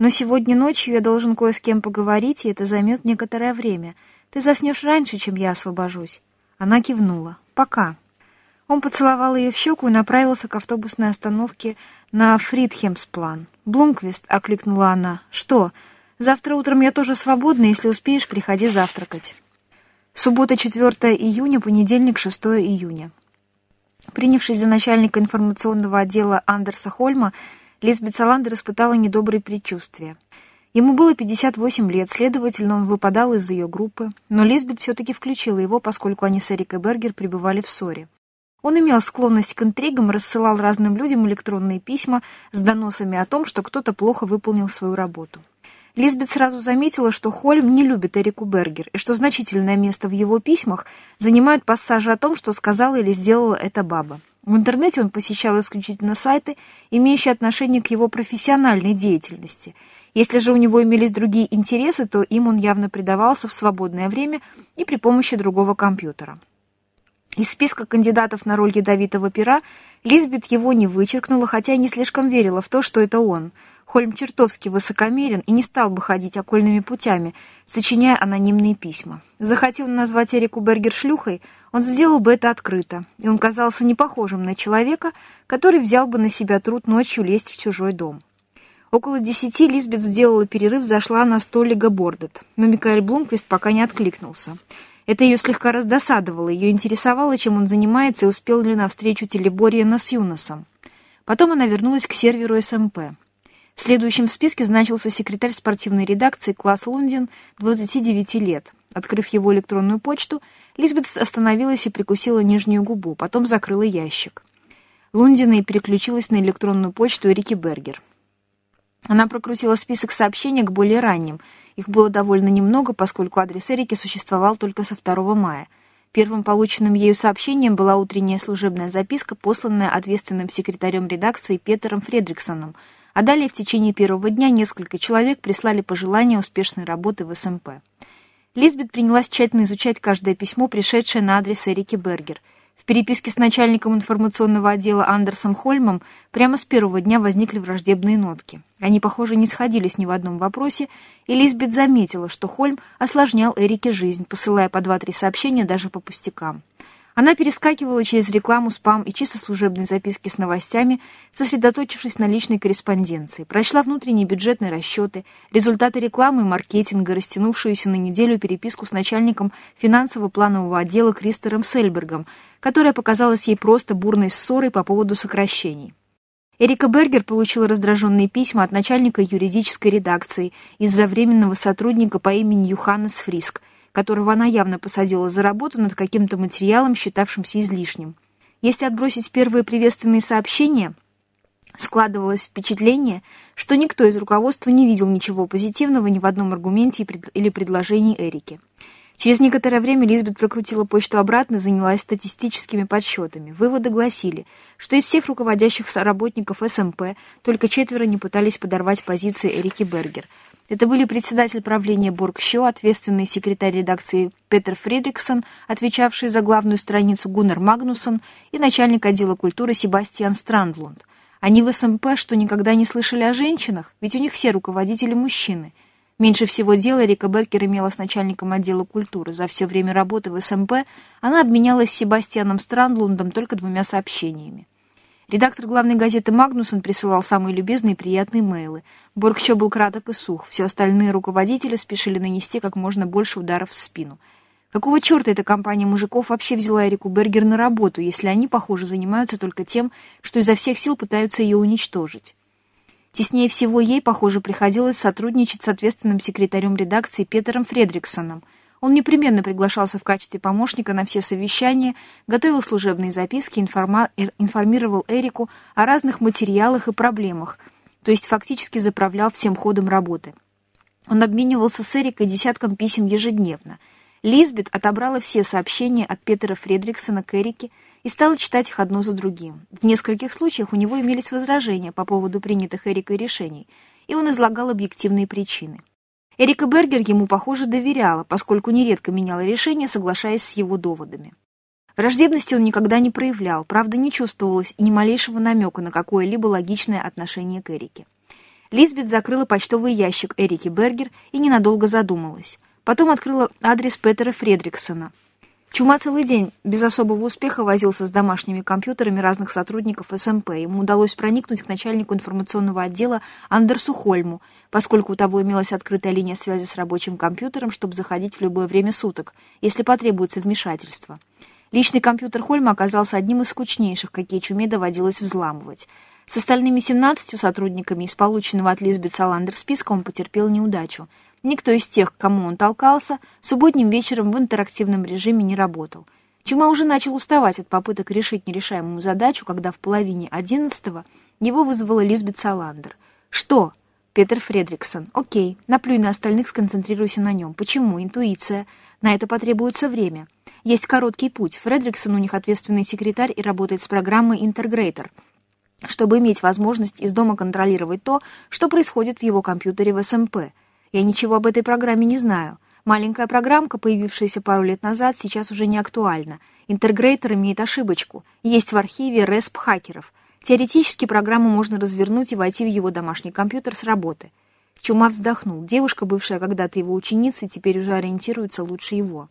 Но сегодня ночью я должен кое с кем поговорить, и это займет некоторое время. Ты заснешь раньше, чем я освобожусь». Она кивнула. «Пока». Он поцеловал ее в щеку и направился к автобусной остановке на Фридхемсплан. «Блумквист», — окликнула она. «Что? Завтра утром я тоже свободна, если успеешь, приходи завтракать». Суббота, 4 июня, понедельник, 6 июня. Принявшись за начальника информационного отдела Андерса Хольма, Лизбет Саландер испытала недобрые предчувствия. Ему было 58 лет, следовательно, он выпадал из ее группы, но Лизбет все-таки включила его, поскольку они с Эрикой Бергер пребывали в ссоре. Он имел склонность к интригам, рассылал разным людям электронные письма с доносами о том, что кто-то плохо выполнил свою работу. Лизбет сразу заметила, что Хольм не любит Эрику Бергер, и что значительное место в его письмах занимают пассажи о том, что сказала или сделала эта баба. В интернете он посещал исключительно сайты, имеющие отношение к его профессиональной деятельности. Если же у него имелись другие интересы, то им он явно предавался в свободное время и при помощи другого компьютера. Из списка кандидатов на роль ядовитого пера Лизбет его не вычеркнула, хотя и не слишком верила в то, что это он. Хольм чертовски высокомерен и не стал бы ходить окольными путями, сочиняя анонимные письма. Захотел он назвать Эрику Бергер шлюхой, он сделал бы это открыто, и он казался не похожим на человека, который взял бы на себя труд ночью лезть в чужой дом. Около десяти Лизбет сделала перерыв, зашла на столик Бордет, но Микаэль Блумквист пока не откликнулся. Это ее слегка раздосадовало, ее интересовало, чем он занимается и успел ли навстречу Телебориена с Юносом. Потом она вернулась к серверу СМП. Следующим в списке значился секретарь спортивной редакции Класс Лундин, 29 лет. Открыв его электронную почту, Лизбет остановилась и прикусила нижнюю губу, потом закрыла ящик. Лундина и переключилась на электронную почту Эрики Бергер. Она прокрутила список сообщений к более ранним — их было довольно немного, поскольку адрес Эрики существовал только со 2 мая. Первым полученным ею сообщением была утренняя служебная записка, посланная ответственным секретарем редакции Петером Фредриксоном, а далее в течение первого дня несколько человек прислали пожелания успешной работы в СМП. Лизбет принялась тщательно изучать каждое письмо, пришедшее на адрес Эрики Бергер — в переписке с начальником информационного отдела Андерсом Хольмом прямо с первого дня возникли враждебные нотки. Они, похоже, не сходились ни в одном вопросе, и Лизбет заметила, что Хольм осложнял Эрике жизнь, посылая по два-три сообщения даже по пустякам. Она перескакивала через рекламу, спам и чисто служебные записки с новостями, сосредоточившись на личной корреспонденции. Прочла внутренние бюджетные расчеты, результаты рекламы и маркетинга, растянувшуюся на неделю переписку с начальником финансово-планового отдела Кристером Сельбергом, которая показалась ей просто бурной ссорой по поводу сокращений. Эрика Бергер получила раздраженные письма от начальника юридической редакции из-за временного сотрудника по имени Юханнес Фриск, которого она явно посадила за работу над каким-то материалом, считавшимся излишним. Если отбросить первые приветственные сообщения, складывалось впечатление, что никто из руководства не видел ничего позитивного ни в одном аргументе или предложении Эрики. Через некоторое время Лизбет прокрутила почту обратно и занялась статистическими подсчетами. Выводы гласили, что из всех руководящих работников СМП только четверо не пытались подорвать позиции Эрики Бергер. Это были председатель правления Боргщо, ответственный секретарь редакции Петер Фридриксон, отвечавший за главную страницу Гуннер Магнусон и начальник отдела культуры Себастьян Страндлунд. Они в СМП что никогда не слышали о женщинах, ведь у них все руководители мужчины – Меньше всего дела Рика Беркер имела с начальником отдела культуры. За все время работы в СМП она обменялась с Себастьяном Страндлундом только двумя сообщениями. Редактор главной газеты «Магнусон» присылал самые любезные и приятные мейлы. Боргчо был краток и сух. Все остальные руководители спешили нанести как можно больше ударов в спину. Какого черта эта компания мужиков вообще взяла Эрику Бергер на работу, если они, похоже, занимаются только тем, что изо всех сил пытаются ее уничтожить? Теснее всего ей, похоже, приходилось сотрудничать с ответственным секретарем редакции Петером Фредриксоном. Он непременно приглашался в качестве помощника на все совещания, готовил служебные записки, информировал Эрику о разных материалах и проблемах, то есть фактически заправлял всем ходом работы. Он обменивался с Эрикой десятком писем ежедневно. Лизбет отобрала все сообщения от Петера Фредриксона к Эрике, и стала читать их одно за другим. В нескольких случаях у него имелись возражения по поводу принятых Эрикой решений, и он излагал объективные причины. Эрика Бергер ему, похоже, доверяла, поскольку нередко меняла решение, соглашаясь с его доводами. Враждебности он никогда не проявлял, правда, не чувствовалось и ни малейшего намека на какое-либо логичное отношение к Эрике. Лизбет закрыла почтовый ящик Эрики Бергер и ненадолго задумалась. Потом открыла адрес Петера Фредриксона. Чума целый день без особого успеха возился с домашними компьютерами разных сотрудников СМП. Ему удалось проникнуть к начальнику информационного отдела Андерсу Хольму, поскольку у того имелась открытая линия связи с рабочим компьютером, чтобы заходить в любое время суток, если потребуется вмешательство. Личный компьютер Хольма оказался одним из скучнейших, какие Чуме доводилось взламывать. С остальными 17 сотрудниками из полученного от Лизбет Саландер списка он потерпел неудачу — Никто из тех, к кому он толкался, субботним вечером в интерактивном режиме не работал. Чума уже начал уставать от попыток решить нерешаемую задачу, когда в половине одиннадцатого его вызвала Лизбет Саландер. «Что?» «Петер Фредриксон. Окей. Наплюй на остальных, сконцентрируйся на нем. Почему? Интуиция. На это потребуется время. Есть короткий путь. Фредриксон у них ответственный секретарь и работает с программой «Интегрейтор», чтобы иметь возможность из дома контролировать то, что происходит в его компьютере в СМП — я ничего об этой программе не знаю. Маленькая программка, появившаяся пару лет назад, сейчас уже не актуальна. Интегрейтор имеет ошибочку. Есть в архиве RESP хакеров. Теоретически программу можно развернуть и войти в его домашний компьютер с работы. Чума вздохнул. Девушка, бывшая когда-то его ученицей, теперь уже ориентируется лучше его.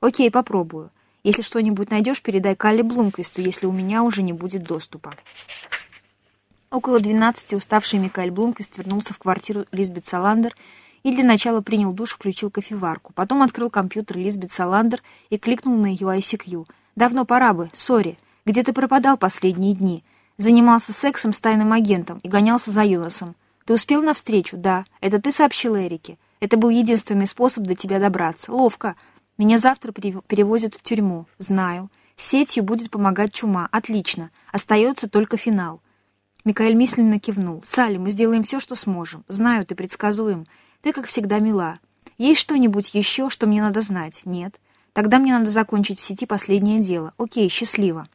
«Окей, попробую. Если что-нибудь найдешь, передай Калле Блумквисту, если у меня уже не будет доступа». Около двенадцати уставший Микаэль Блумквист вернулся в квартиру Лизбет Саландер и для начала принял душ, включил кофеварку. Потом открыл компьютер Лизбет Саландер и кликнул на ее ICQ. «Давно пора бы, сори. Где ты пропадал последние дни? Занимался сексом с тайным агентом и гонялся за Юносом. Ты успел навстречу? Да. Это ты сообщил Эрике. Это был единственный способ до тебя добраться. Ловко. Меня завтра перевозят в тюрьму. Знаю. Сетью будет помогать чума. Отлично. Остается только финал». Микаэль мысленно кивнул. «Салли, мы сделаем все, что сможем. Знаю, ты предсказуем. Ты, как всегда, мила. Есть что-нибудь еще, что мне надо знать? Нет. Тогда мне надо закончить в сети последнее дело. Окей, счастливо.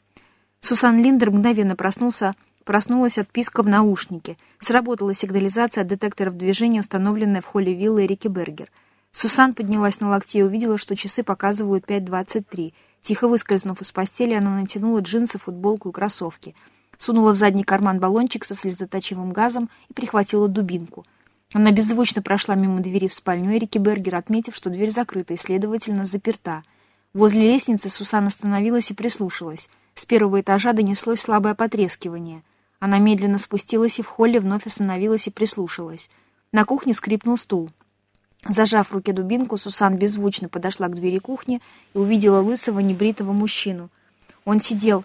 Сусан Линдер мгновенно проснулся, проснулась от писка в наушнике. Сработала сигнализация от детекторов движения, установленная в холле виллы Рики Бергер. Сусан поднялась на локте и увидела, что часы показывают 5.23. Тихо выскользнув из постели, она натянула джинсы, футболку и кроссовки. Сунула в задний карман баллончик со слезоточивым газом и прихватила дубинку — она беззвучно прошла мимо двери в спальню Эрики Бергер, отметив, что дверь закрыта и, следовательно, заперта. Возле лестницы Сусан остановилась и прислушалась. С первого этажа донеслось слабое потрескивание. Она медленно спустилась и в холле вновь остановилась и прислушалась. На кухне скрипнул стул. Зажав в руке дубинку, Сусан беззвучно подошла к двери кухни и увидела лысого небритого мужчину. Он сидел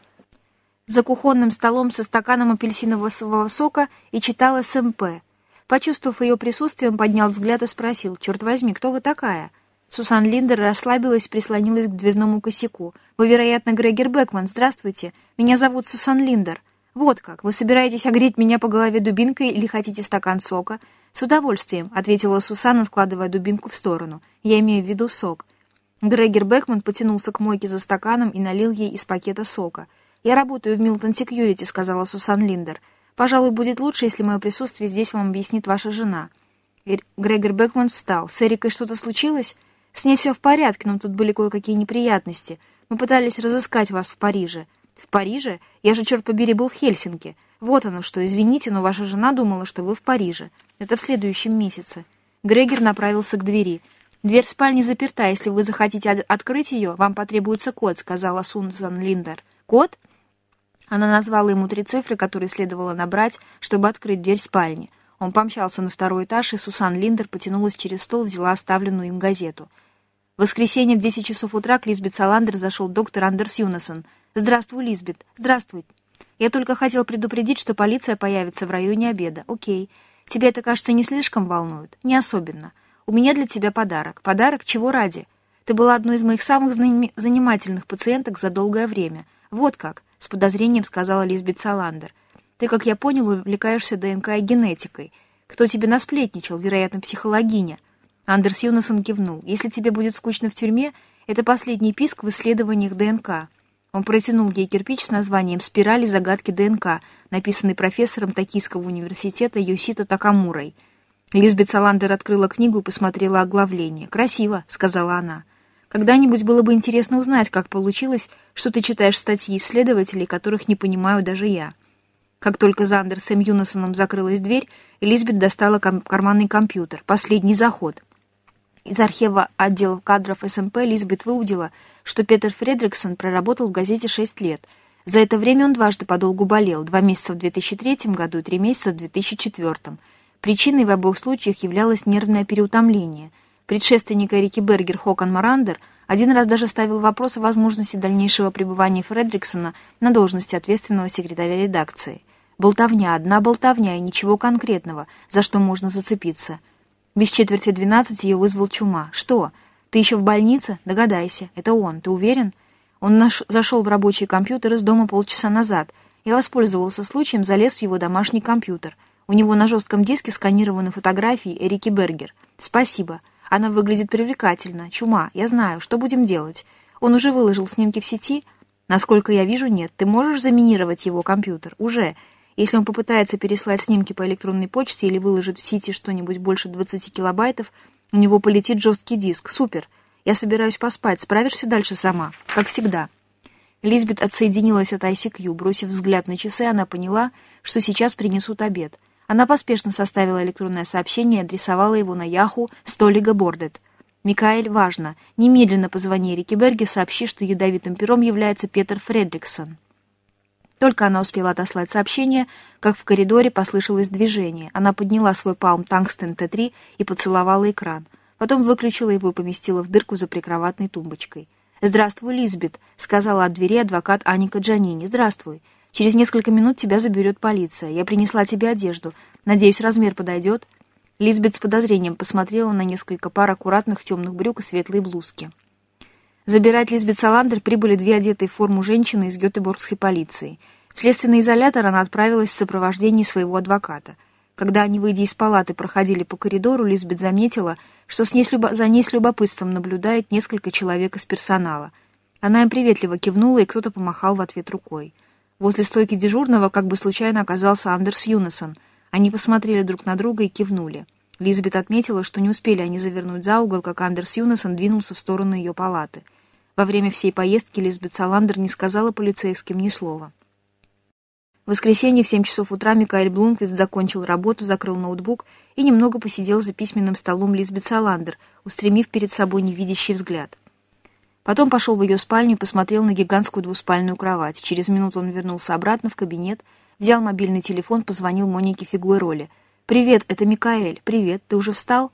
за кухонным столом со стаканом апельсинового сока и читал СМП — Почувствовав ее присутствие, он поднял взгляд и спросил, «Черт возьми, кто вы такая?» Сусан Линдер расслабилась, прислонилась к дверному косяку. «Вы, вероятно, Грегер Бекман. Здравствуйте. Меня зовут Сусан Линдер. Вот как. Вы собираетесь огреть меня по голове дубинкой или хотите стакан сока?» «С удовольствием», — ответила Сусан, откладывая дубинку в сторону. «Я имею в виду сок». Грегер Бекман потянулся к мойке за стаканом и налил ей из пакета сока. «Я работаю в Милтон Секьюрити», — сказала Сусан Линдер. Пожалуй, будет лучше, если мое присутствие здесь вам объяснит ваша жена». Грегор Бекман встал. «С Эрикой что-то случилось?» «С ней все в порядке, но тут были кое-какие неприятности. Мы пытались разыскать вас в Париже». «В Париже? Я же, черт побери, был в Хельсинки. Вот оно что, извините, но ваша жена думала, что вы в Париже. Это в следующем месяце». Грегер направился к двери. «Дверь спальни заперта. Если вы захотите открыть ее, вам потребуется код», — сказала Сунсан Линдер. «Код?» Она назвала ему три цифры, которые следовало набрать, чтобы открыть дверь спальни. Он помчался на второй этаж, и Сусан Линдер потянулась через стол, взяла оставленную им газету. В воскресенье в 10 часов утра к Лизбет Саландер зашел доктор Андерс Юнасон. «Здравствуй, Лизбет. Здравствуй. Я только хотел предупредить, что полиция появится в районе обеда. Окей. Тебя это, кажется, не слишком волнует? Не особенно. У меня для тебя подарок. Подарок чего ради? Ты была одной из моих самых занимательных пациенток за долгое время. Вот как с подозрением сказала Лизбет Саландер. «Ты, как я понял, увлекаешься ДНК и генетикой. Кто тебе насплетничал? Вероятно, психологиня». Андерс Юнасон кивнул. «Если тебе будет скучно в тюрьме, это последний писк в исследованиях ДНК». Он протянул ей кирпич с названием «Спирали загадки ДНК», написанный профессором Токийского университета Юсита Такамурой. Лизбет Саландер открыла книгу и посмотрела оглавление. «Красиво», — сказала она. Когда-нибудь было бы интересно узнать, как получилось, что ты читаешь статьи исследователей, которых не понимаю даже я. Как только за Андерсом Юнасоном закрылась дверь, Элизабет достала ком карманный компьютер. Последний заход. Из архива отдела кадров СМП Элизабет выудила, что Петер Фредриксон проработал в газете 6 лет. За это время он дважды подолгу болел, два месяца в 2003 году и три месяца в 2004. Причиной в обоих случаях являлось нервное переутомление. Предшественник Эрики Бергер Хокон Марандер один раз даже ставил вопрос о возможности дальнейшего пребывания Фредриксона на должности ответственного секретаря редакции. Болтовня, одна болтовня и ничего конкретного, за что можно зацепиться. Без четверти двенадцать ее вызвал чума. «Что? Ты еще в больнице? Догадайся. Это он. Ты уверен?» Он наш... зашел в рабочий компьютер из дома полчаса назад. Я воспользовался случаем, залез в его домашний компьютер. У него на жестком диске сканированы фотографии Эрики Бергер. «Спасибо. Она выглядит привлекательно. Чума. Я знаю. Что будем делать? Он уже выложил снимки в сети?» «Насколько я вижу, нет. Ты можешь заминировать его компьютер?» «Уже. Если он попытается переслать снимки по электронной почте или выложит в сети что-нибудь больше 20 килобайтов, у него полетит жесткий диск. Супер. Я собираюсь поспать. Справишься дальше сама. Как всегда. Лизбет отсоединилась от ICQ. Бросив взгляд на часы, она поняла, что сейчас принесут обед. Она поспешно составила электронное сообщение и адресовала его на Яху «Столига Бордет». «Микаэль, важно. Немедленно позвони Эрике Берге, сообщи, что ядовитым пером является Петер Фредриксон». Только она успела отослать сообщение, как в коридоре послышалось движение. Она подняла свой палм Тангстен Т-3 и поцеловала экран. Потом выключила его и поместила в дырку за прикроватной тумбочкой. «Здравствуй, Лизбет», — сказала от двери адвокат Аника Джанини. «Здравствуй. Через несколько минут тебя заберет полиция. Я принесла тебе одежду. Надеюсь, размер подойдет?» Лизбет с подозрением посмотрела на несколько пар аккуратных темных брюк и светлой блузки. Забирать Лизбет Саландер прибыли две одетые в форму женщины из Гетеборгской полиции. В следственный изолятор она отправилась в сопровождении своего адвоката. Когда они, выйдя из палаты, проходили по коридору, Лизбет заметила, что с ней с любо... за ней с любопытством наблюдает несколько человек из персонала. Она им приветливо кивнула, и кто-то помахал в ответ рукой. Возле стойки дежурного как бы случайно оказался Андерс Юнасон. Они посмотрели друг на друга и кивнули. Лизбет отметила, что не успели они завернуть за угол, как Андерс Юнасон двинулся в сторону ее палаты — во время всей поездки Лизбет Саландер не сказала полицейским ни слова. В воскресенье в 7 часов утра Микаэль Блумквист закончил работу, закрыл ноутбук и немного посидел за письменным столом Лизбет Саландер, устремив перед собой невидящий взгляд. Потом пошел в ее спальню и посмотрел на гигантскую двуспальную кровать. Через минуту он вернулся обратно в кабинет, взял мобильный телефон, позвонил Монике Фигуэроли. «Привет, это Микаэль. Привет, ты уже встал?»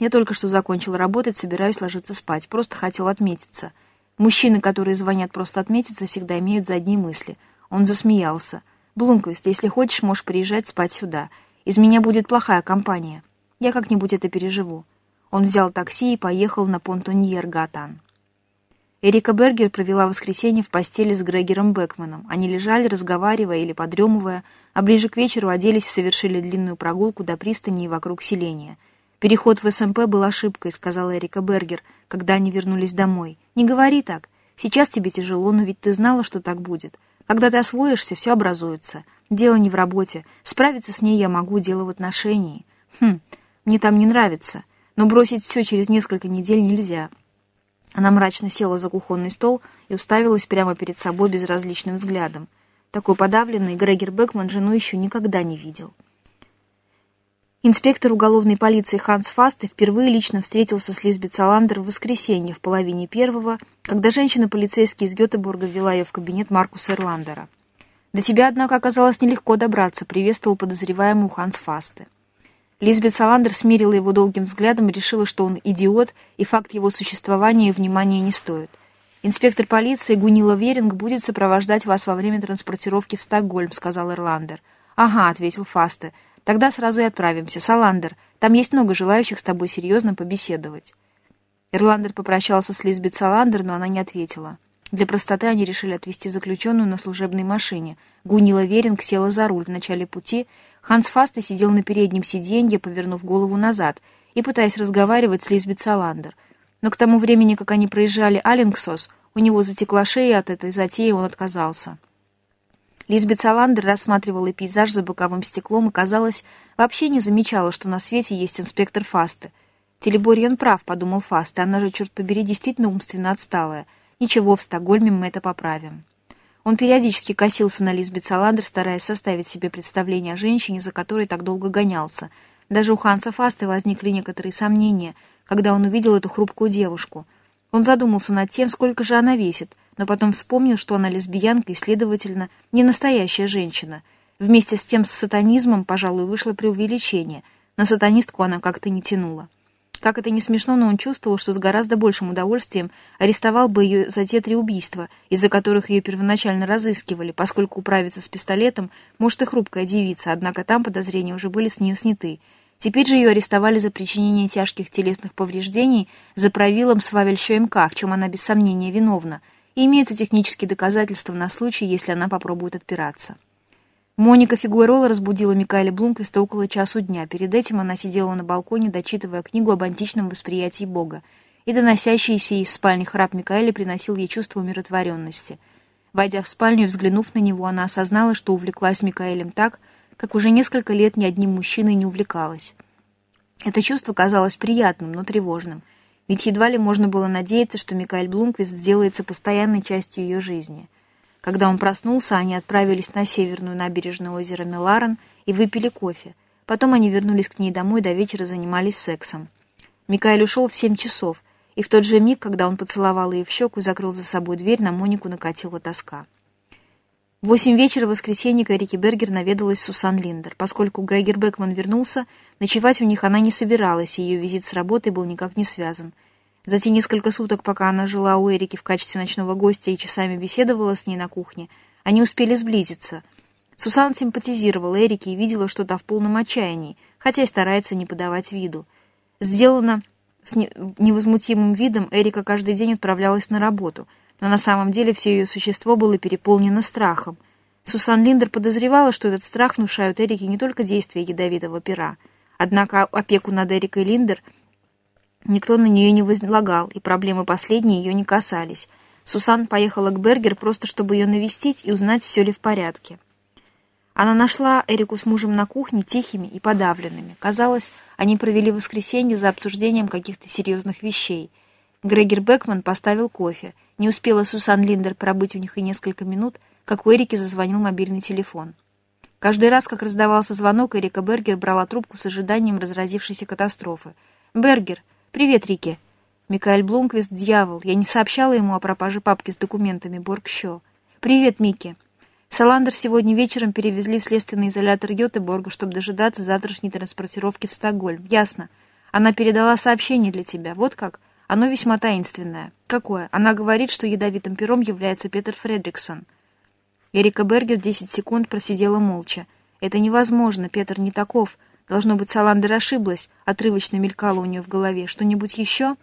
«Я только что закончил работать, собираюсь ложиться спать. Просто хотел отметиться». Мужчины, которые звонят просто отметиться, всегда имеют задние мысли. Он засмеялся. «Блумквист, если хочешь, можешь приезжать спать сюда. Из меня будет плохая компания. Я как-нибудь это переживу». Он взял такси и поехал на Понтоньер-Гатан. Эрика Бергер провела воскресенье в постели с Грегером Бекманом. Они лежали, разговаривая или подремывая, а ближе к вечеру оделись и совершили длинную прогулку до пристани и вокруг селения — «Переход в СМП был ошибкой», — сказала Эрика Бергер, когда они вернулись домой. «Не говори так. Сейчас тебе тяжело, но ведь ты знала, что так будет. Когда ты освоишься, все образуется. Дело не в работе. Справиться с ней я могу, дело в отношении. Хм, мне там не нравится. Но бросить все через несколько недель нельзя». Она мрачно села за кухонный стол и уставилась прямо перед собой безразличным взглядом. Такой подавленный Грегер Бекман жену еще никогда не видел. Инспектор уголовной полиции Ханс Фасте впервые лично встретился с Лизбет Саландер в воскресенье в половине первого, когда женщина-полицейский из Гетеборга ввела ее в кабинет Маркуса Эрландера. «До тебя, однако, оказалось нелегко добраться», — приветствовал подозреваемый Ханс Фасте. Лизбет Саландер смирила его долгим взглядом и решила, что он идиот, и факт его существования и внимания не стоит. «Инспектор полиции Гунила Веринг будет сопровождать вас во время транспортировки в Стокгольм», — сказал Эрландер. «Ага», — ответил Фасте, — Тогда сразу и отправимся. Саландер, там есть много желающих с тобой серьезно побеседовать». Ирландер попрощался с Лизбет Саландер, но она не ответила. Для простоты они решили отвезти заключенную на служебной машине. Гунила Веринг села за руль в начале пути. Ханс Фасте сидел на переднем сиденье, повернув голову назад и пытаясь разговаривать с Лизбет Саландер. Но к тому времени, как они проезжали Аллингсос, у него затекла шея от этой затеи, он отказался. Лизбет Саландер рассматривала пейзаж за боковым стеклом и, казалось, вообще не замечала, что на свете есть инспектор Фасты. «Телеборьян прав», — подумал Фасты, «она же, черт побери, действительно умственно отсталая. Ничего, в Стокгольме мы это поправим». Он периодически косился на Лизбет Саландер, стараясь составить себе представление о женщине, за которой так долго гонялся. Даже у Ханса Фаста возникли некоторые сомнения, когда он увидел эту хрупкую девушку. Он задумался над тем, сколько же она весит, но потом вспомнил, что она лесбиянка и, следовательно, не настоящая женщина. Вместе с тем с сатанизмом, пожалуй, вышло преувеличение. На сатанистку она как-то не тянула. Как это не смешно, но он чувствовал, что с гораздо большим удовольствием арестовал бы ее за те три убийства, из-за которых ее первоначально разыскивали, поскольку управиться с пистолетом может и хрупкая девица, однако там подозрения уже были с нее сняты. Теперь же ее арестовали за причинение тяжких телесных повреждений за правилом Свавельщо МК, в чем она без сомнения виновна, и имеются технические доказательства на случай, если она попробует отпираться. Моника Фигуэрола разбудила Микаэля Блумквиста около часу дня. Перед этим она сидела на балконе, дочитывая книгу об античном восприятии Бога, и доносящийся из спальни храп Микаэля приносил ей чувство умиротворенности. Войдя в спальню и взглянув на него, она осознала, что увлеклась Микаэлем так, как уже несколько лет ни одним мужчиной не увлекалась. Это чувство казалось приятным, но тревожным, ведь едва ли можно было надеяться, что Микаэль Блумквист сделается постоянной частью ее жизни — когда он проснулся, они отправились на северную набережную озера Меларен и выпили кофе. Потом они вернулись к ней домой и до вечера занимались сексом. Микаэль ушел в семь часов, и в тот же миг, когда он поцеловал ее в щеку и закрыл за собой дверь, на Монику накатила тоска. В восемь вечера в воскресенье Эрики Бергер наведалась Сусан Линдер. Поскольку Грегер Бекман вернулся, ночевать у них она не собиралась, и ее визит с работой был никак не связан. За те несколько суток, пока она жила у Эрики в качестве ночного гостя и часами беседовала с ней на кухне, они успели сблизиться. Сусан симпатизировала Эрике и видела, что та в полном отчаянии, хотя и старается не подавать виду. Сделано с невозмутимым видом, Эрика каждый день отправлялась на работу, но на самом деле все ее существо было переполнено страхом. Сусан Линдер подозревала, что этот страх внушают Эрике не только действия ядовитого пера. Однако опеку над Эрикой Линдер – Никто на нее не возлагал, и проблемы последние ее не касались. Сусан поехала к Бергер просто чтобы ее навестить и узнать, все ли в порядке. Она нашла Эрику с мужем на кухне тихими и подавленными. Казалось, они провели воскресенье за обсуждением каких-то серьезных вещей. Грегер Бекман поставил кофе. Не успела Сусан Линдер пробыть у них и несколько минут, как у Эрики зазвонил мобильный телефон. Каждый раз, как раздавался звонок, Эрика Бергер брала трубку с ожиданием разразившейся катастрофы. «Бергер, «Привет, Рики». Микаэль Блумквист — дьявол. Я не сообщала ему о пропаже папки с документами Боргщо. «Привет, Микки». Саландер сегодня вечером перевезли в следственный изолятор Йотеборга, чтобы дожидаться завтрашней транспортировки в Стокгольм. Ясно. Она передала сообщение для тебя. Вот как? Оно весьма таинственное. Какое? Она говорит, что ядовитым пером является Петер Фредриксон. Эрика Бергер 10 секунд просидела молча. Это невозможно, Петр не таков. Должно быть, Саландер ошиблась, отрывочно мелькало у нее в голове. Что-нибудь еще?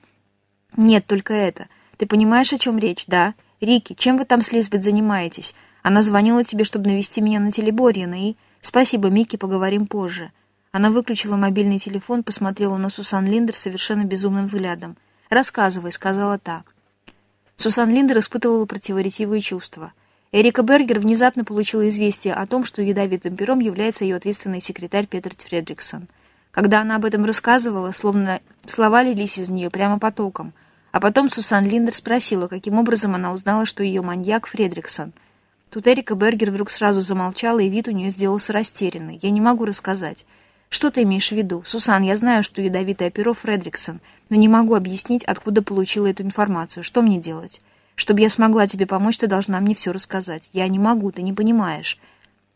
Нет, только это. Ты понимаешь, о чем речь, да? Рики, чем вы там с Лизбет занимаетесь? Она звонила тебе, чтобы навести меня на Телеборьина, и... Спасибо, Микки, поговорим позже. Она выключила мобильный телефон, посмотрела на Сусан Линдер совершенно безумным взглядом. «Рассказывай», — сказала та. Сусан Линдер испытывала противоречивые чувства. Эрика Бергер внезапно получила известие о том, что ядовитым пером является ее ответственный секретарь Петер Фредриксон. Когда она об этом рассказывала, словно слова лились из нее прямо потоком. А потом Сусан Линдер спросила, каким образом она узнала, что ее маньяк Фредриксон. Тут Эрика Бергер вдруг сразу замолчала, и вид у нее сделался растерянный. «Я не могу рассказать». «Что ты имеешь в виду? Сусан, я знаю, что ядовитое перо Фредриксон, но не могу объяснить, откуда получила эту информацию. Что мне делать?» Чтобы я смогла тебе помочь, ты должна мне все рассказать. Я не могу, ты не понимаешь».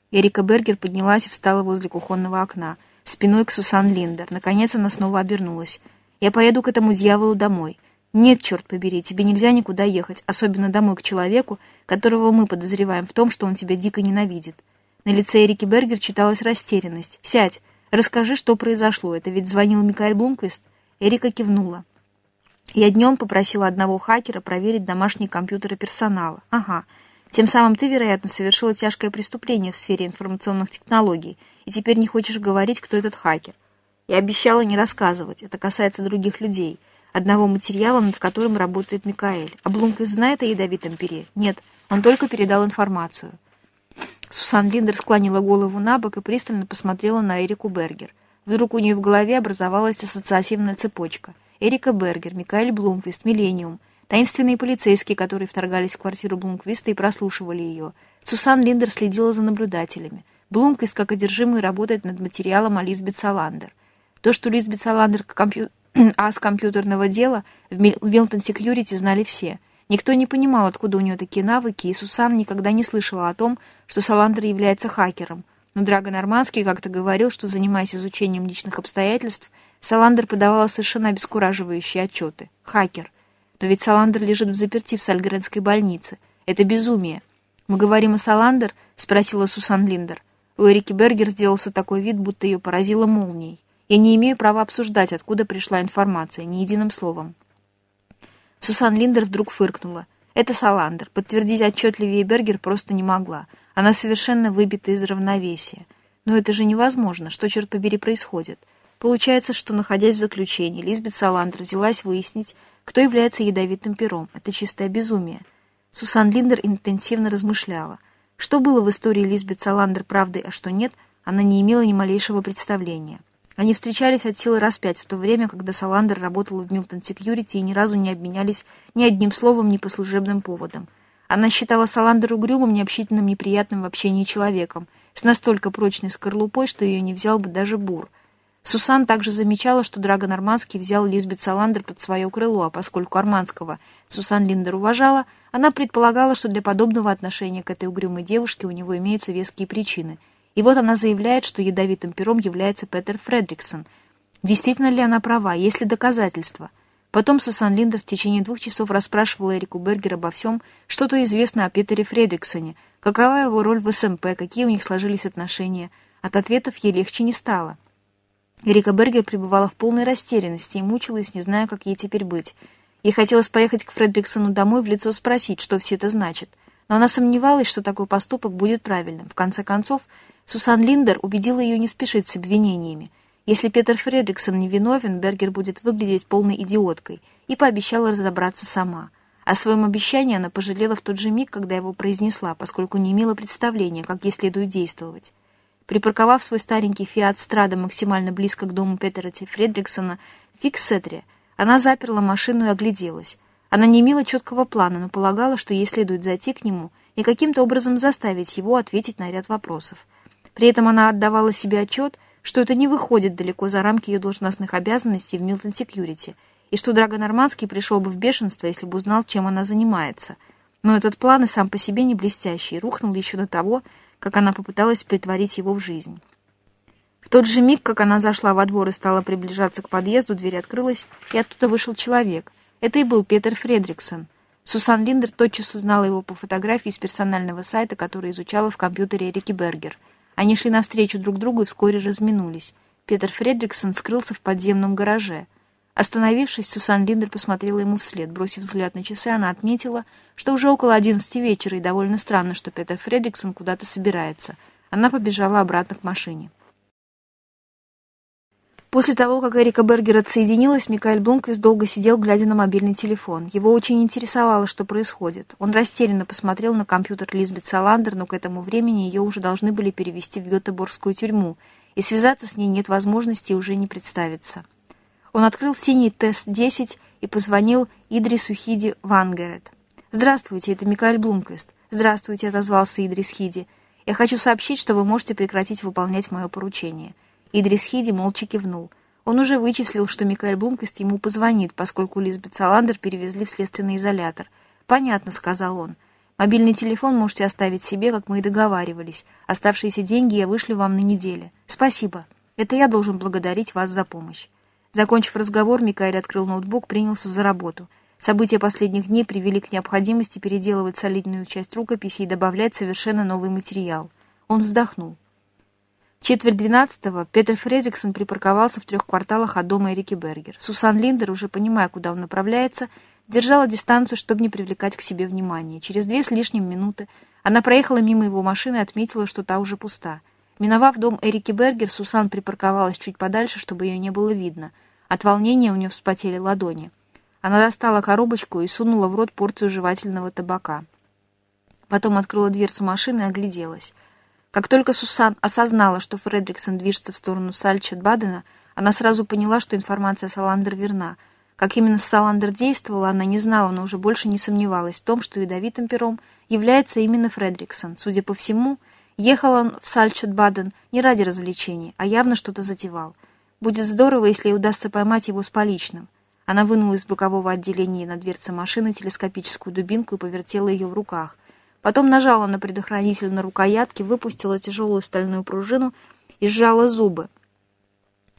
Эрика Бергер поднялась и встала возле кухонного окна, спиной к Сусан Линдер. Наконец она снова обернулась. «Я поеду к этому дьяволу домой». «Нет, черт побери, тебе нельзя никуда ехать, особенно домой к человеку, которого мы подозреваем в том, что он тебя дико ненавидит». На лице Эрики Бергер читалась растерянность. «Сядь, расскажи, что произошло. Это ведь звонил Микаэль Блумквист?» Эрика кивнула. Я днем попросила одного хакера проверить домашние компьютеры персонала. Ага. Тем самым ты, вероятно, совершила тяжкое преступление в сфере информационных технологий, и теперь не хочешь говорить, кто этот хакер. Я обещала не рассказывать. Это касается других людей. Одного материала, над которым работает Микаэль. А Блумквист знает о ядовитом пере? Нет, он только передал информацию. Сусан Линдер склонила голову на бок и пристально посмотрела на Эрику Бергер. Вдруг у нее в голове образовалась ассоциативная цепочка — Эрика Бергер, Микаэль Блумквист, Миллениум. таинственные полицейские, которые вторгались в квартиру Блумквиста и прослушивали ее. Сусан Линдер следила за наблюдателями. Блумквист, как одержимый, работает над материалом о Лизбет Саландер. То, что Лизбет Саландер компью... ас компьютерного дела в Милтон Секьюрити знали все. Никто не понимал, откуда у нее такие навыки, и Сусан никогда не слышала о том, что Саландер является хакером. Но Драго Нормандский как-то говорил, что, занимаясь изучением личных обстоятельств, Саландер подавала совершенно обескураживающие отчеты. Хакер. Но ведь Саландер лежит в заперти в Сальгренской больнице. Это безумие. «Мы говорим о Саландер?» — спросила Сусан Линдер. У Эрики Бергер сделался такой вид, будто ее поразило молнией. «Я не имею права обсуждать, откуда пришла информация, ни единым словом». Сусан Линдер вдруг фыркнула. «Это Саландер. Подтвердить отчетливее Бергер просто не могла. Она совершенно выбита из равновесия. Но это же невозможно. Что, черт побери, происходит?» Получается, что, находясь в заключении, Лизбет Саландер взялась выяснить, кто является ядовитым пером. Это чистое безумие. Сусан Линдер интенсивно размышляла. Что было в истории Лизбет Саландер правдой, а что нет, она не имела ни малейшего представления. Они встречались от силы раз пять в то время, когда Саландер работала в Милтон Секьюрити и ни разу не обменялись ни одним словом, ни по служебным поводам. Она считала Саландер угрюмым, необщительным, неприятным в общении человеком, с настолько прочной скорлупой, что ее не взял бы даже бур — Сусан также замечала, что Драгон Арманский взял Лизбет Саландер под свое крыло, а поскольку Арманского Сусан Линдер уважала, она предполагала, что для подобного отношения к этой угрюмой девушке у него имеются веские причины. И вот она заявляет, что ядовитым пером является Петер Фредриксон. Действительно ли она права? Есть ли доказательства? Потом Сусан Линдер в течение двух часов расспрашивала Эрику Бергер обо всем, что-то известно о Петере Фредриксоне, какова его роль в СМП, какие у них сложились отношения. От ответов ей легче не стало. Эрика Бергер пребывала в полной растерянности и мучилась, не зная, как ей теперь быть. Ей хотелось поехать к Фредриксону домой в лицо спросить, что все это значит. Но она сомневалась, что такой поступок будет правильным. В конце концов, Сусан Линдер убедила ее не спешить с обвинениями. Если Петер Фредриксон не виновен, Бергер будет выглядеть полной идиоткой, и пообещала разобраться сама. О своем обещании она пожалела в тот же миг, когда его произнесла, поскольку не имела представления, как ей следует действовать. Припарковав свой старенький «Фиат Страда» максимально близко к дому Петера Т. Фредриксона в Фиксетре, она заперла машину и огляделась. Она не имела четкого плана, но полагала, что ей следует зайти к нему и каким-то образом заставить его ответить на ряд вопросов. При этом она отдавала себе отчет, что это не выходит далеко за рамки ее должностных обязанностей в Милтон Секьюрити, и что Драгон Нормандский пришел бы в бешенство, если бы узнал, чем она занимается. Но этот план и сам по себе не блестящий, рухнул еще до того, как она попыталась притворить его в жизнь. В тот же миг, как она зашла во двор и стала приближаться к подъезду, дверь открылась, и оттуда вышел человек. Это и был Петер Фредриксон. Сусан Линдер тотчас узнала его по фотографии с персонального сайта, который изучала в компьютере Эрики Бергер. Они шли навстречу друг другу и вскоре разминулись. Петер Фредриксон скрылся в подземном гараже. Остановившись, Сусан Линдер посмотрела ему вслед. Бросив взгляд на часы, она отметила, что уже около одиннадцати вечера, и довольно странно, что Петер Фредриксон куда-то собирается. Она побежала обратно к машине. После того, как Эрика Бергер отсоединилась, Микаэль Блумквист долго сидел, глядя на мобильный телефон. Его очень интересовало, что происходит. Он растерянно посмотрел на компьютер Лизбет Саландер, но к этому времени ее уже должны были перевести в Гетеборгскую тюрьму, и связаться с ней нет возможности уже не представиться. Он открыл синий тест-10 и позвонил Идрису Хиди Вангерет. «Здравствуйте, это Микаэль Блумквист». «Здравствуйте», — отозвался Идрис Хиди. «Я хочу сообщить, что вы можете прекратить выполнять мое поручение». Идрис Хиди молча кивнул. Он уже вычислил, что Микаэль Блумквист ему позвонит, поскольку Лизбет Саландер перевезли в следственный изолятор. «Понятно», — сказал он. «Мобильный телефон можете оставить себе, как мы и договаривались. Оставшиеся деньги я вышлю вам на неделе. Спасибо. Это я должен благодарить вас за помощь». Закончив разговор, Микаэль открыл ноутбук, принялся за работу. События последних дней привели к необходимости переделывать солидную часть рукописи и добавлять совершенно новый материал. Он вздохнул. четверть двенадцатого Петер Фредриксон припарковался в трех кварталах от дома Эрики Бергер. Сусан Линдер, уже понимая, куда он направляется, держала дистанцию, чтобы не привлекать к себе внимания. Через две с лишним минуты она проехала мимо его машины и отметила, что та уже пуста. Миновав дом Эрики Бергер, Сусан припарковалась чуть подальше, чтобы ее не было видно — от волнения у нее вспотели ладони. Она достала коробочку и сунула в рот порцию жевательного табака. Потом открыла дверцу машины и огляделась. Как только Сусан осознала, что Фредриксон движется в сторону Сальчет-Бадена, она сразу поняла, что информация Саландер верна. Как именно Саландер действовала, она не знала, но уже больше не сомневалась в том, что ядовитым пером является именно Фредриксон. Судя по всему, ехал он в Сальчет-Баден не ради развлечений, а явно что-то затевал. Будет здорово, если ей удастся поймать его с поличным. Она вынула из бокового отделения на дверце машины телескопическую дубинку и повертела ее в руках. Потом нажала на предохранитель на рукоятке, выпустила тяжелую стальную пружину и сжала зубы.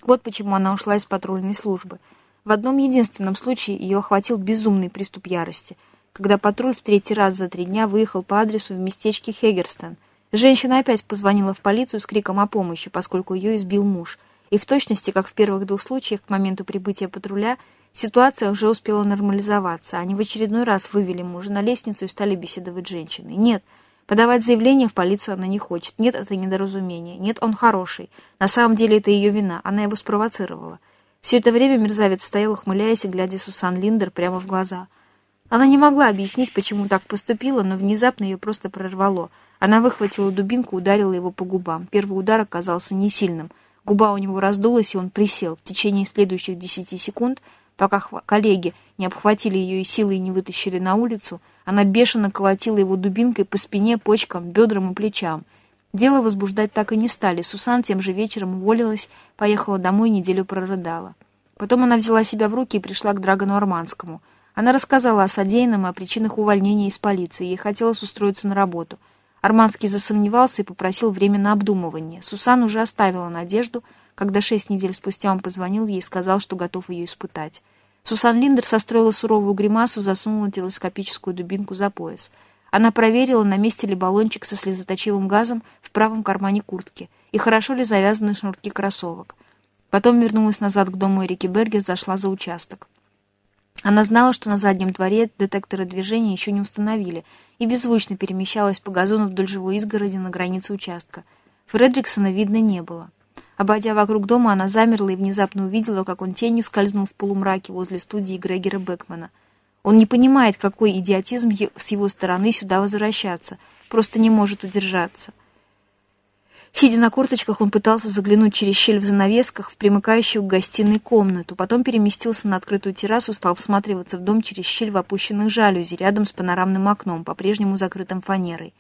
Вот почему она ушла из патрульной службы. В одном единственном случае ее охватил безумный приступ ярости, когда патруль в третий раз за три дня выехал по адресу в местечке Хегерстон. Женщина опять позвонила в полицию с криком о помощи, поскольку ее избил муж. И в точности, как в первых двух случаях, к моменту прибытия патруля, ситуация уже успела нормализоваться. Они в очередной раз вывели мужа на лестницу и стали беседовать с женщиной. Нет, Подавать заявление в полицию она не хочет. Нет, это недоразумение. Нет, он хороший. На самом деле это ее вина. Она его спровоцировала. Все это время мерзавец стоял, ухмыляясь и глядя Сусан Линдер прямо в глаза. Она не могла объяснить, почему так поступила, но внезапно ее просто прорвало. Она выхватила дубинку, ударила его по губам. Первый удар оказался не сильным. Губа у него раздулась, и он присел. В течение следующих десяти секунд, пока коллеги не обхватили ее и силой не вытащили на улицу, она бешено колотила его дубинкой по спине, почкам, бедрам и плечам. Дело возбуждать так и не стали. Сусан тем же вечером уволилась, поехала домой неделю прорыдала. Потом она взяла себя в руки и пришла к Драгону Арманскому. Она рассказала о содеянном и о причинах увольнения из полиции. Ей хотелось устроиться на работу. Арманский засомневался и попросил время на обдумывание. Сусан уже оставила надежду, когда шесть недель спустя он позвонил ей и сказал, что готов ее испытать. Сусан Линдер состроила суровую гримасу, засунула телескопическую дубинку за пояс. Она проверила, на месте ли баллончик со слезоточивым газом в правом кармане куртки и хорошо ли завязаны шнурки кроссовок. Потом вернулась назад к дому Эрики Бергер, зашла за участок. Она знала, что на заднем дворе детекторы движения еще не установили, и беззвучно перемещалась по газону вдоль живой изгороди на границе участка. Фредриксона видно не было. Обойдя вокруг дома, она замерла и внезапно увидела, как он тенью скользнул в полумраке возле студии Грегера Бекмана. Он не понимает, какой идиотизм с его стороны сюда возвращаться, просто не может удержаться. Сидя на корточках, он пытался заглянуть через щель в занавесках в примыкающую к гостиной комнату, потом переместился на открытую террасу, стал всматриваться в дом через щель в опущенных жалюзи, рядом с панорамным окном, по-прежнему закрытым фанерой.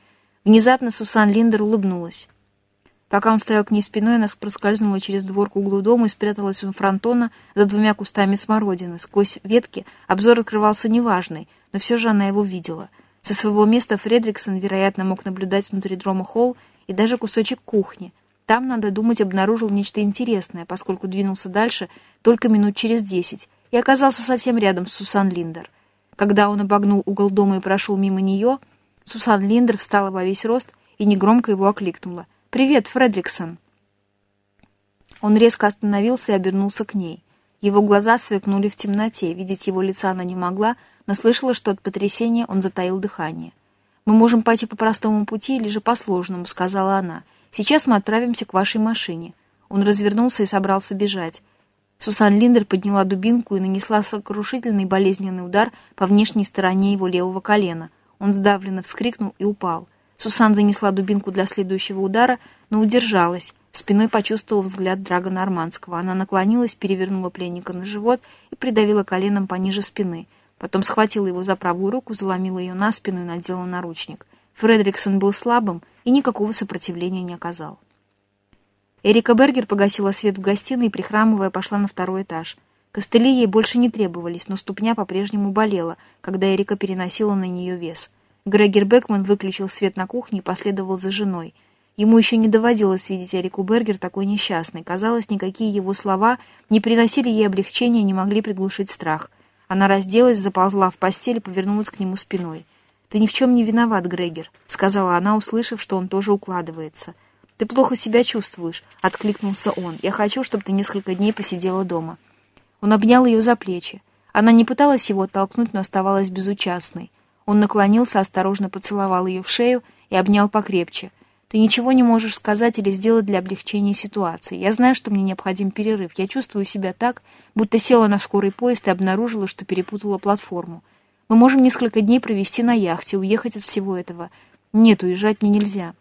Внезапно Сусан Линдер улыбнулась. Пока он стоял к ней спиной, она проскользнула через двор к углу дома и спряталась у фронтона за двумя кустами смородины. Сквозь ветки обзор открывался неважный, но все же она его видела. Со своего места Фредриксон, вероятно, мог наблюдать внутри дрома холл и даже кусочек кухни. Там, надо думать, обнаружил нечто интересное, поскольку двинулся дальше только минут через десять и оказался совсем рядом с Сусан Линдер. Когда он обогнул угол дома и прошел мимо нее, Сусан Линдер встала во весь рост и негромко его окликнула. «Привет, Фредриксон!» Он резко остановился и обернулся к ней. Его глаза сверкнули в темноте. Видеть его лица она не могла, но слышала, что от потрясения он затаил дыхание. «Мы можем пойти по простому пути или же по сложному», — сказала она. «Сейчас мы отправимся к вашей машине». Он развернулся и собрался бежать. Сусан Линдер подняла дубинку и нанесла сокрушительный болезненный удар по внешней стороне его левого колена. Он сдавленно вскрикнул и упал. Сусан занесла дубинку для следующего удара, но удержалась. Спиной почувствовала взгляд Драгона Арманского. Она наклонилась, перевернула пленника на живот и придавила коленом пониже спины. Потом схватила его за правую руку, заломила ее на спину и надела наручник. Фредриксон был слабым и никакого сопротивления не оказал. Эрика Бергер погасила свет в гостиной и, прихрамывая, пошла на второй этаж. Костыли ей больше не требовались, но ступня по-прежнему болела, когда Эрика переносила на нее вес — Грегер Бекман выключил свет на кухне и последовал за женой. Ему еще не доводилось видеть Эрику Бергер такой несчастной. Казалось, никакие его слова не приносили ей облегчения, не могли приглушить страх. Она разделась, заползла в постель и повернулась к нему спиной. «Ты ни в чем не виноват, Грегер», — сказала она, услышав, что он тоже укладывается. «Ты плохо себя чувствуешь», — откликнулся он. «Я хочу, чтобы ты несколько дней посидела дома». Он обнял ее за плечи. Она не пыталась его оттолкнуть, но оставалась безучастной. Он наклонился, осторожно поцеловал ее в шею и обнял покрепче. «Ты ничего не можешь сказать или сделать для облегчения ситуации. Я знаю, что мне необходим перерыв. Я чувствую себя так, будто села на скорый поезд и обнаружила, что перепутала платформу. Мы можем несколько дней провести на яхте, уехать от всего этого. Нет, уезжать мне нельзя».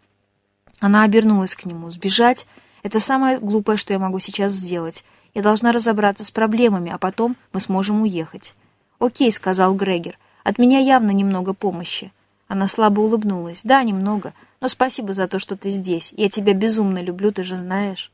Она обернулась к нему. «Сбежать — это самое глупое, что я могу сейчас сделать. Я должна разобраться с проблемами, а потом мы сможем уехать». «Окей», — сказал Грегер. «От меня явно немного помощи». Она слабо улыбнулась. «Да, немного. Но спасибо за то, что ты здесь. Я тебя безумно люблю, ты же знаешь».